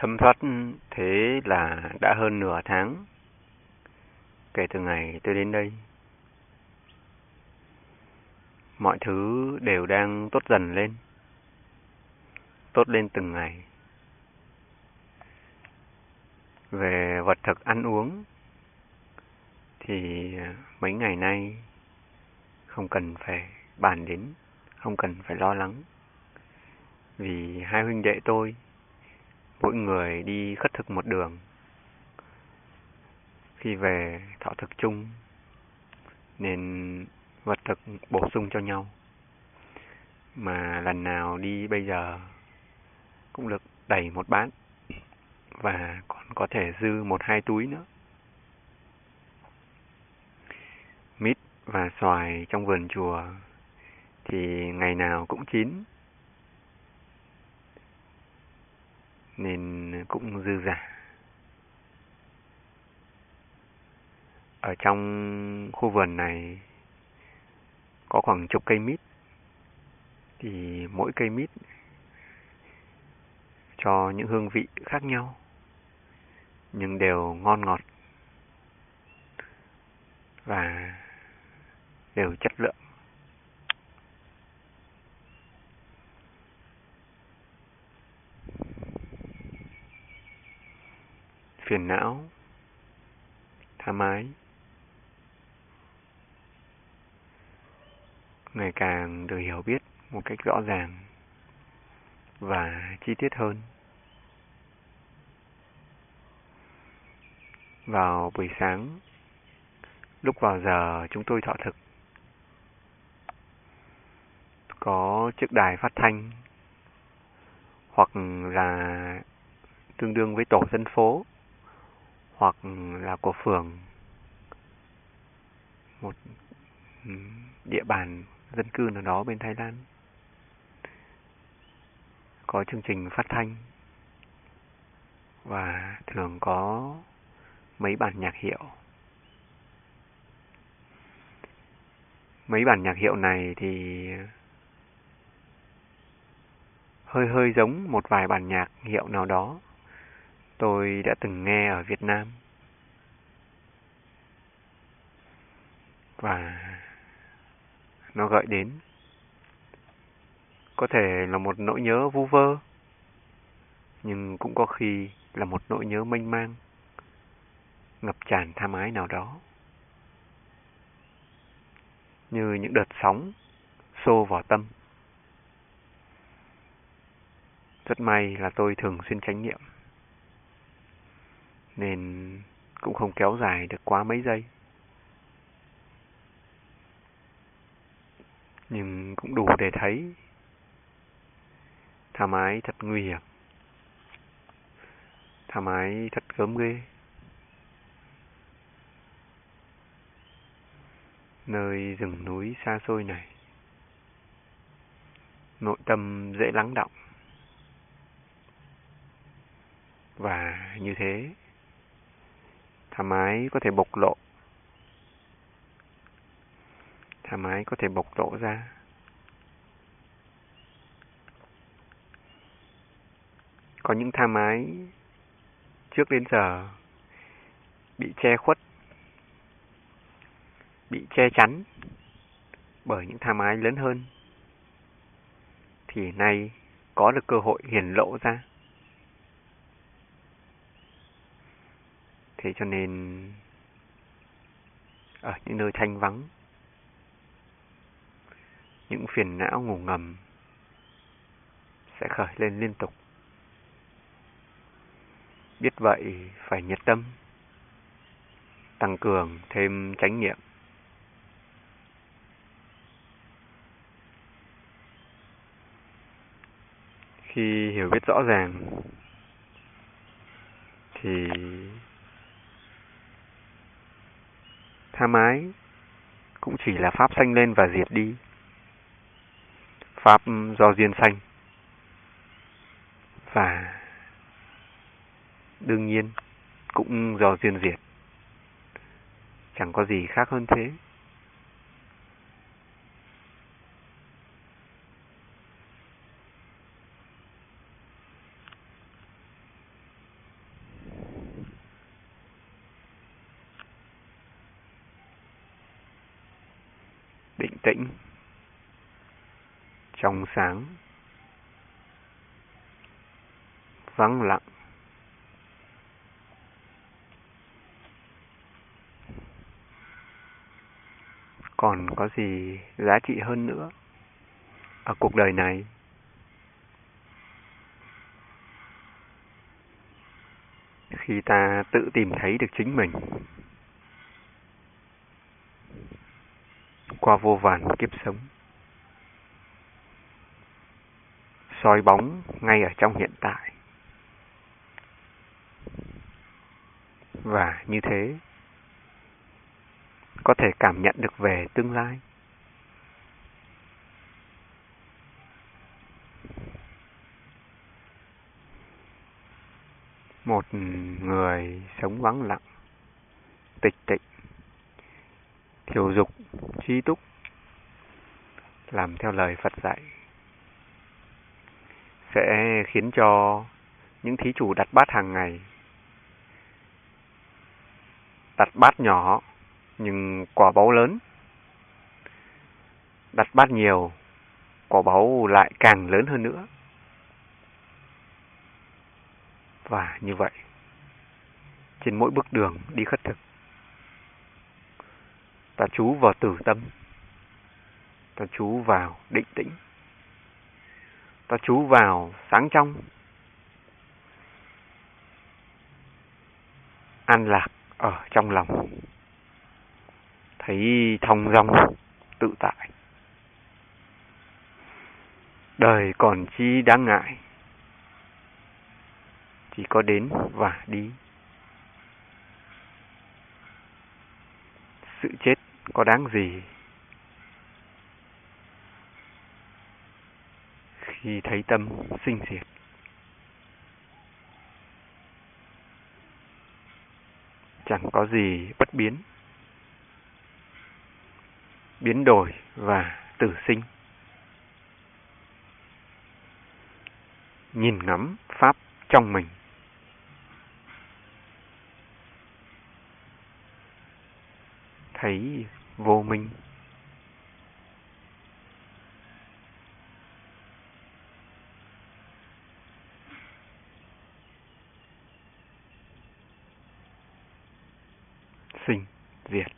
Thâm thoát thế là đã hơn nửa tháng kể từ ngày tôi đến đây. Mọi thứ đều đang tốt dần lên. Tốt lên từng ngày. Về vật thực ăn uống thì mấy ngày nay không cần phải bàn đến, không cần phải lo lắng. Vì hai huynh đệ tôi mỗi người đi khất thực một đường. Khi về thọ thực chung, nên vật thực bổ sung cho nhau. Mà lần nào đi bây giờ cũng được đầy một bát và còn có thể dư một hai túi nữa. Mít và xoài trong vườn chùa thì ngày nào cũng chín nên cũng dư giả. Ở trong khu vườn này có khoảng chục cây mít, thì mỗi cây mít cho những hương vị khác nhau, nhưng đều ngon ngọt và đều chất lượng phiền não tham ái ngày càng được hiểu biết một cách rõ ràng và chi tiết hơn. Vào buổi sáng, lúc vào giờ chúng tôi thọ thực, có chiếc đài phát thanh hoặc là tương đương với tổ dân phố hoặc là của phường, một địa bàn dân cư nào đó bên Thái Lan, có chương trình phát thanh và thường có mấy bản nhạc hiệu. Mấy bản nhạc hiệu này thì hơi hơi giống một vài bản nhạc hiệu nào đó tôi đã từng nghe ở Việt Nam. Và nó gợi đến, có thể là một nỗi nhớ vu vơ, nhưng cũng có khi là một nỗi nhớ mênh mang, ngập tràn tham ái nào đó. Như những đợt sóng xô vào tâm. Rất may là tôi thường xuyên tránh niệm nên cũng không kéo dài được quá mấy giây. Nhưng cũng đủ để thấy tham ái thật nguy hiểm tham ái thật gớm ghê. Nơi rừng núi xa xôi này, nội tâm dễ lắng động. Và như thế tham ái có thể bộc lộ. Tham ái có thể bộc lộ ra. Có những tham ái trước đến giờ bị che khuất, bị che chắn bởi những tham ái lớn hơn, thì nay có được cơ hội hiển lộ ra. Thế cho nên ở những nơi thanh vắng những phiền não ngủ ngầm sẽ khởi lên liên tục. Biết vậy phải nhiệt tâm, tăng cường thêm chánh niệm. Khi hiểu biết rõ ràng thì tham ái cũng chỉ là pháp sanh lên và diệt đi. Pháp do duyên sanh. Và đương nhiên cũng do duyên diệt. Chẳng có gì khác hơn thế. Định tĩnh. Trong sáng, vắng lặng. Còn có gì giá trị hơn nữa ở cuộc đời này? Khi ta tự tìm thấy được chính mình qua vô vàn kiếp sống. Soi bóng ngay ở trong hiện tại. Và như thế, có thể cảm nhận được về tương lai. Một người sống vắng lặng, tịch tịnh, thiểu dục trí túc, làm theo lời phật dạy, sẽ khiến cho những thí chủ đặt bát hàng ngày, đặt bát nhỏ nhưng quả báu lớn, đặt bát nhiều, quả báu lại càng lớn hơn nữa. Và như vậy, trên mỗi bước đường đi khất thực ta chú vào tử tâm. Ta chú vào định tĩnh. Ta chú vào sáng trong. An lạc ở trong lòng. Thấy thông dong tự tại. Đời còn chi đáng ngại. Chỉ có đến và đi. Sự chết có đáng gì khi thấy tâm sinh diệt? Chẳng có gì bất biến biến đổi và tử sinh. Nhìn ngắm pháp trong mình, thấy vô minh. Sinh diệt.